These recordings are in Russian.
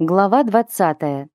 Глава 20.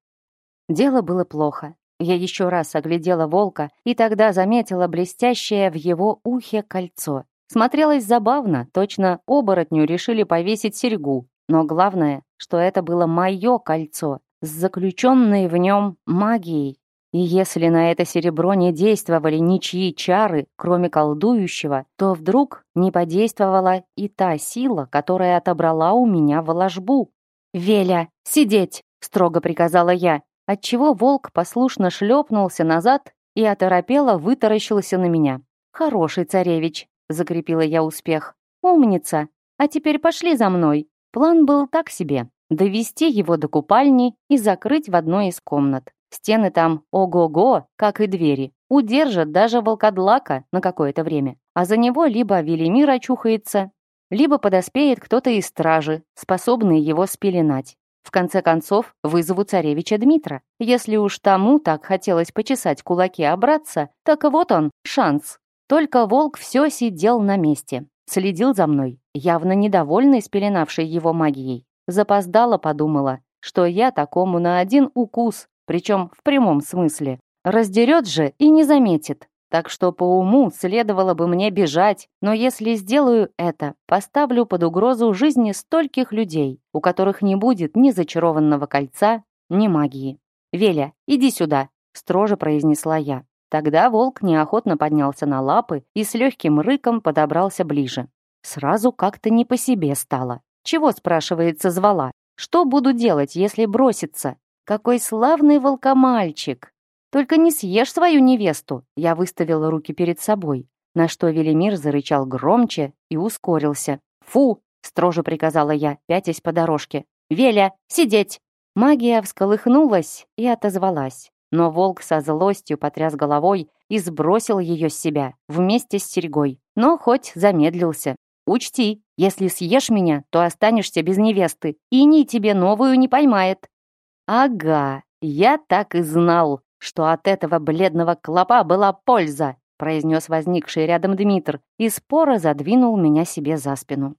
Дело было плохо. Я еще раз оглядела волка и тогда заметила блестящее в его ухе кольцо. Смотрелось забавно, точно оборотню решили повесить серьгу. Но главное, что это было мое кольцо с заключенной в нем магией. И если на это серебро не действовали ничьи чары, кроме колдующего, то вдруг не подействовала и та сила, которая отобрала у меня волажбу? «Веля, сидеть!» — строго приказала я, отчего волк послушно шлепнулся назад и оторопело вытаращился на меня. «Хороший царевич!» — закрепила я успех. «Умница! А теперь пошли за мной!» План был так себе — довести его до купальни и закрыть в одной из комнат. Стены там ого-го, как и двери. Удержат даже волкодлака на какое-то время. А за него либо Велимир очухается, либо подоспеет кто-то из стражи, способный его спеленать. В конце концов, вызову царевича Дмитра. Если уж тому так хотелось почесать кулаки обратца, так вот он, шанс. Только волк все сидел на месте, следил за мной, явно недовольный спеленавшей его магией. Запоздала подумала, что я такому на один укус, причем в прямом смысле. Раздерет же и не заметит так что по уму следовало бы мне бежать, но если сделаю это, поставлю под угрозу жизни стольких людей, у которых не будет ни зачарованного кольца, ни магии. «Веля, иди сюда», — строже произнесла я. Тогда волк неохотно поднялся на лапы и с легким рыком подобрался ближе. Сразу как-то не по себе стало. Чего, спрашивается, звала? Что буду делать, если броситься? Какой славный волкомальчик! «Только не съешь свою невесту!» Я выставила руки перед собой, на что Велимир зарычал громче и ускорился. «Фу!» — строже приказала я, пятясь по дорожке. «Веля, сидеть!» Магия всколыхнулась и отозвалась. Но волк со злостью потряс головой и сбросил ее с себя вместе с серьгой. Но хоть замедлился. «Учти, если съешь меня, то останешься без невесты. и ни тебе новую не поймает». «Ага, я так и знал что от этого бледного клопа была польза, произнес возникший рядом Дмитр и споро задвинул меня себе за спину.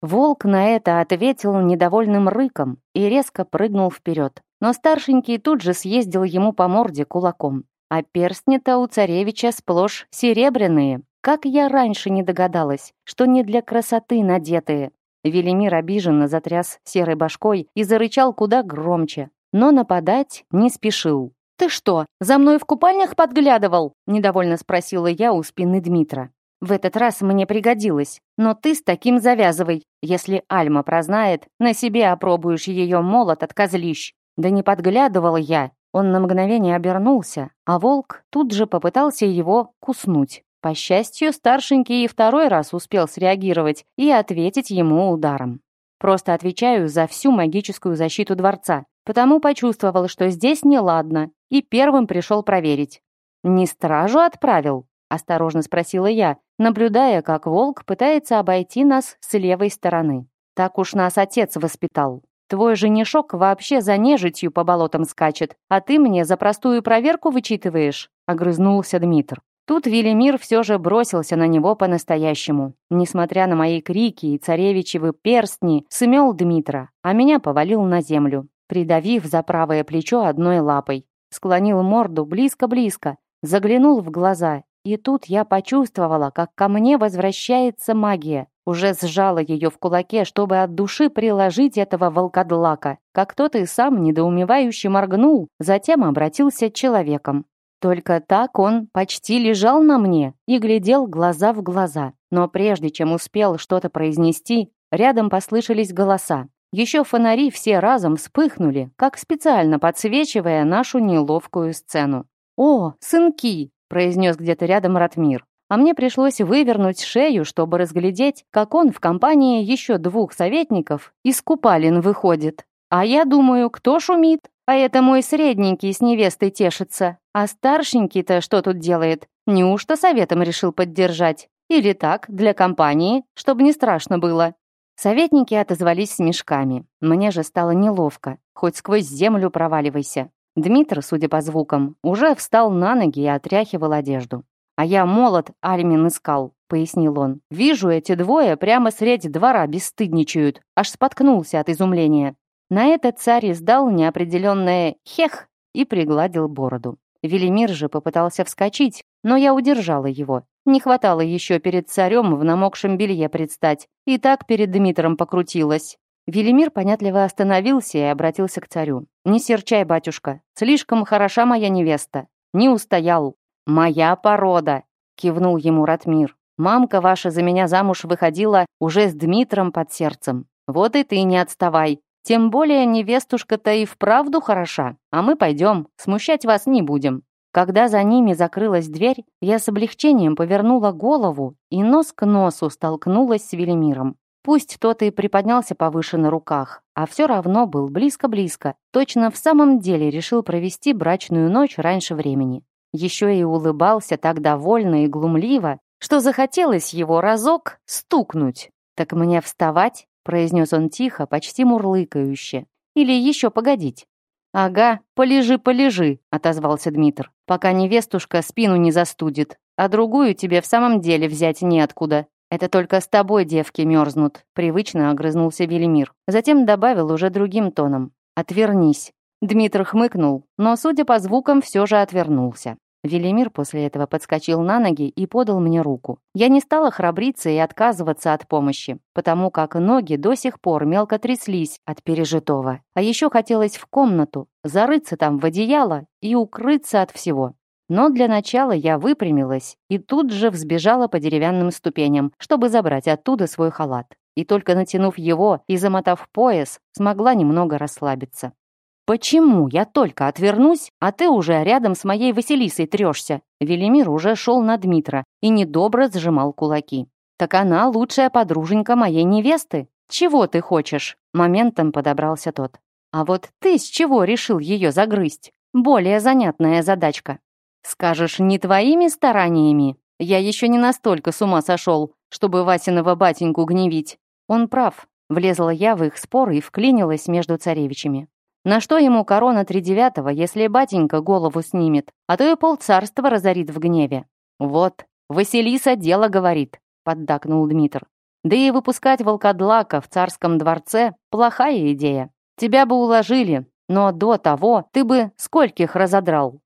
Волк на это ответил недовольным рыком и резко прыгнул вперед. Но старшенький тут же съездил ему по морде кулаком. А перстни-то у царевича сплошь серебряные. Как я раньше не догадалась, что не для красоты надетые. Велимир обиженно затряс серой башкой и зарычал куда громче, но нападать не спешил. «Ты что, за мной в купальнях подглядывал?» — недовольно спросила я у спины Дмитра. «В этот раз мне пригодилось, но ты с таким завязывай. Если Альма прознает, на себе опробуешь ее молот от козлищ». «Да не подглядывал я». Он на мгновение обернулся, а волк тут же попытался его куснуть. По счастью, старшенький и второй раз успел среагировать и ответить ему ударом. «Просто отвечаю за всю магическую защиту дворца потому почувствовал, что здесь неладно, и первым пришел проверить. «Не стражу отправил?» — осторожно спросила я, наблюдая, как волк пытается обойти нас с левой стороны. «Так уж нас отец воспитал. Твой женишок вообще за нежитью по болотам скачет, а ты мне за простую проверку вычитываешь», — огрызнулся Дмитр. Тут Велимир все же бросился на него по-настоящему. Несмотря на мои крики и царевичевы перстни, сымел Дмитра, а меня повалил на землю придавив за правое плечо одной лапой. Склонил морду близко-близко, заглянул в глаза, и тут я почувствовала, как ко мне возвращается магия. Уже сжала ее в кулаке, чтобы от души приложить этого волкодлака. Как тот и сам недоумевающе моргнул, затем обратился человеком. Только так он почти лежал на мне и глядел глаза в глаза. Но прежде чем успел что-то произнести, рядом послышались голоса. Еще фонари все разом вспыхнули, как специально подсвечивая нашу неловкую сцену. «О, сынки!» — произнес где-то рядом Ратмир. А мне пришлось вывернуть шею, чтобы разглядеть, как он в компании еще двух советников из купалин выходит. А я думаю, кто шумит? А это мой средненький с невестой тешится. А старшенький-то что тут делает? Неужто советом решил поддержать? Или так, для компании, чтобы не страшно было? Советники отозвались с мешками. Мне же стало неловко. Хоть сквозь землю проваливайся. Дмитр, судя по звукам, уже встал на ноги и отряхивал одежду. «А я молот Альмин искал», — пояснил он. «Вижу, эти двое прямо среди двора бесстыдничают». Аж споткнулся от изумления. На это царь издал неопределенное «хех» и пригладил бороду. Велимир же попытался вскочить, но я удержала его. Не хватало еще перед царем в намокшем белье предстать. И так перед Дмитром покрутилась. Велимир понятливо остановился и обратился к царю. «Не серчай, батюшка. Слишком хороша моя невеста. Не устоял. Моя порода!» — кивнул ему Ратмир. «Мамка ваша за меня замуж выходила уже с Дмитром под сердцем. Вот и ты не отставай. Тем более невестушка-то и вправду хороша. А мы пойдем, смущать вас не будем. Когда за ними закрылась дверь, я с облегчением повернула голову и нос к носу столкнулась с Велимиром. Пусть тот и приподнялся повыше на руках, а все равно был близко-близко, точно в самом деле решил провести брачную ночь раньше времени. Еще и улыбался так довольно и глумливо, что захотелось его разок стукнуть. «Так мне вставать?» — произнес он тихо, почти мурлыкающе. «Или еще погодить?» «Ага, полежи, полежи», — отозвался Дмитр, «пока невестушка спину не застудит, а другую тебе в самом деле взять неоткуда. Это только с тобой девки мерзнут», — привычно огрызнулся Велимир. Затем добавил уже другим тоном. «Отвернись». Дмитр хмыкнул, но, судя по звукам, все же отвернулся. Велимир после этого подскочил на ноги и подал мне руку. Я не стала храбриться и отказываться от помощи, потому как ноги до сих пор мелко тряслись от пережитого. А еще хотелось в комнату, зарыться там в одеяло и укрыться от всего. Но для начала я выпрямилась и тут же взбежала по деревянным ступеням, чтобы забрать оттуда свой халат. И только натянув его и замотав пояс, смогла немного расслабиться. «Почему я только отвернусь, а ты уже рядом с моей Василисой трешься?» Велимир уже шел на Дмитра и недобро сжимал кулаки. «Так она лучшая подруженька моей невесты. Чего ты хочешь?» Моментом подобрался тот. «А вот ты с чего решил ее загрызть? Более занятная задачка». «Скажешь, не твоими стараниями? Я еще не настолько с ума сошел, чтобы Васиного батеньку гневить». «Он прав», — влезла я в их спор и вклинилась между царевичами. На что ему корона тридевятого, если батенька голову снимет, а то и полцарства разорит в гневе? Вот, Василиса дело говорит, поддакнул Дмитр. Да и выпускать волкодлака в царском дворце – плохая идея. Тебя бы уложили, но до того ты бы скольких разодрал.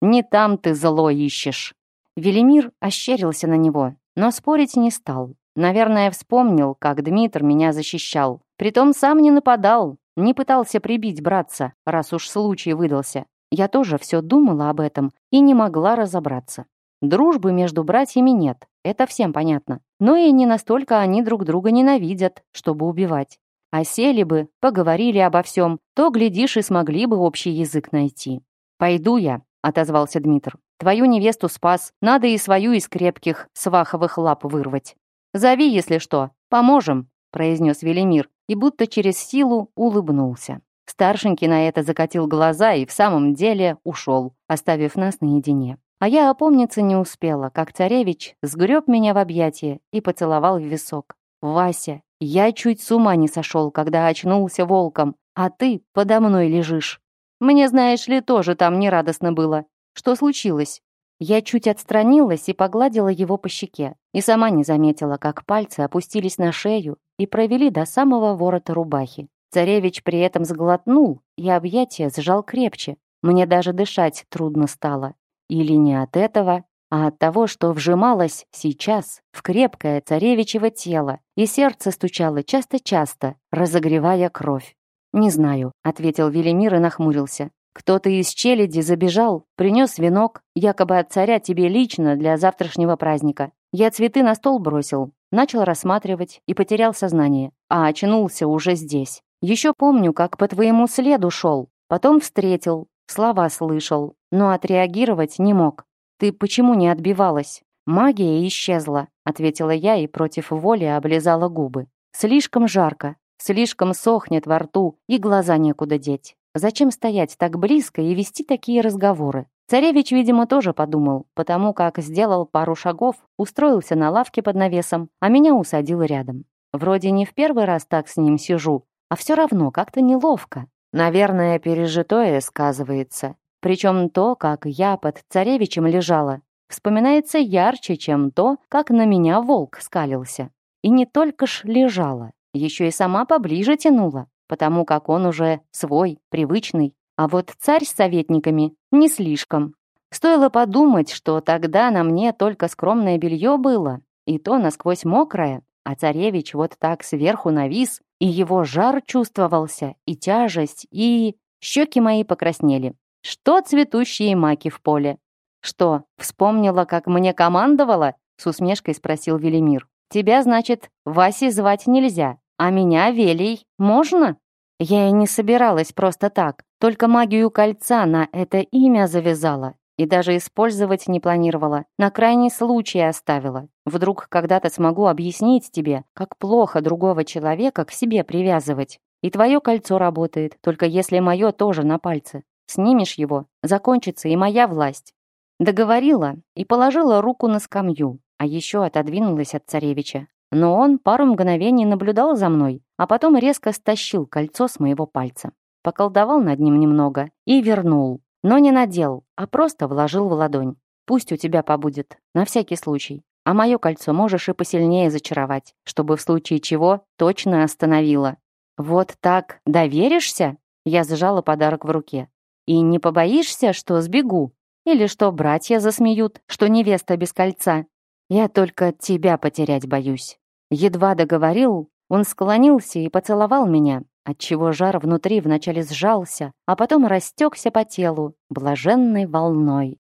Не там ты зло ищешь. Велимир ощерился на него, но спорить не стал. Наверное, вспомнил, как Дмитр меня защищал. Притом сам не нападал, не пытался прибить братца, раз уж случай выдался. Я тоже все думала об этом и не могла разобраться. Дружбы между братьями нет, это всем понятно. Но и не настолько они друг друга ненавидят, чтобы убивать. А сели бы, поговорили обо всем, то, глядишь, и смогли бы общий язык найти. «Пойду я», — отозвался Дмитр. «Твою невесту спас, надо и свою из крепких сваховых лап вырвать». «Зови, если что, поможем», — произнес Велимир, и будто через силу улыбнулся. Старшенький на это закатил глаза и в самом деле ушел, оставив нас наедине. А я опомниться не успела, как царевич сгреб меня в объятия и поцеловал в висок. «Вася, я чуть с ума не сошел, когда очнулся волком, а ты подо мной лежишь. Мне, знаешь ли, тоже там нерадостно было. Что случилось?» Я чуть отстранилась и погладила его по щеке, и сама не заметила, как пальцы опустились на шею, и провели до самого ворота рубахи. Царевич при этом сглотнул и объятия сжал крепче. Мне даже дышать трудно стало. Или не от этого, а от того, что вжималось сейчас в крепкое царевичево тело, и сердце стучало часто-часто, разогревая кровь. «Не знаю», — ответил Велимир и нахмурился. «Кто-то из челяди забежал, принес венок, якобы от царя тебе лично для завтрашнего праздника. Я цветы на стол бросил, начал рассматривать и потерял сознание, а очнулся уже здесь. Еще помню, как по твоему следу шел, потом встретил, слова слышал, но отреагировать не мог. Ты почему не отбивалась? Магия исчезла, ответила я и против воли облизала губы. Слишком жарко, слишком сохнет во рту и глаза некуда деть. Зачем стоять так близко и вести такие разговоры? Царевич, видимо, тоже подумал, потому как сделал пару шагов, устроился на лавке под навесом, а меня усадил рядом. Вроде не в первый раз так с ним сижу, а все равно как-то неловко. Наверное, пережитое сказывается. Причем то, как я под царевичем лежала, вспоминается ярче, чем то, как на меня волк скалился. И не только ж лежала, еще и сама поближе тянула, потому как он уже свой, привычный, а вот царь с советниками не слишком. Стоило подумать, что тогда на мне только скромное белье было, и то насквозь мокрое, а царевич вот так сверху навис, и его жар чувствовался, и тяжесть, и... Щеки мои покраснели. Что цветущие маки в поле? Что, вспомнила, как мне командовала? С усмешкой спросил Велимир. Тебя, значит, Васи звать нельзя, а меня, Велей, можно? Я и не собиралась просто так. Только магию кольца на это имя завязала и даже использовать не планировала. На крайний случай оставила. Вдруг когда-то смогу объяснить тебе, как плохо другого человека к себе привязывать. И твое кольцо работает, только если мое тоже на пальце. Снимешь его, закончится и моя власть». Договорила и положила руку на скамью, а еще отодвинулась от царевича. Но он пару мгновений наблюдал за мной, а потом резко стащил кольцо с моего пальца поколдовал над ним немного и вернул. Но не надел, а просто вложил в ладонь. Пусть у тебя побудет, на всякий случай. А мое кольцо можешь и посильнее зачаровать, чтобы в случае чего точно остановило. Вот так доверишься? Я сжала подарок в руке. И не побоишься, что сбегу? Или что братья засмеют, что невеста без кольца? Я только тебя потерять боюсь. Едва договорил, он склонился и поцеловал меня, отчего жар внутри вначале сжался, а потом растекся по телу блаженной волной.